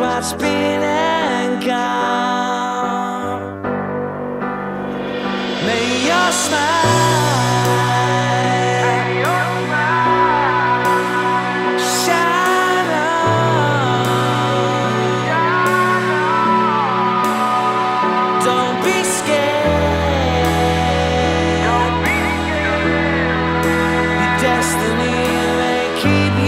what's been and gone. May your smile, Shine, on. Don't be scared. Your destiny may keep.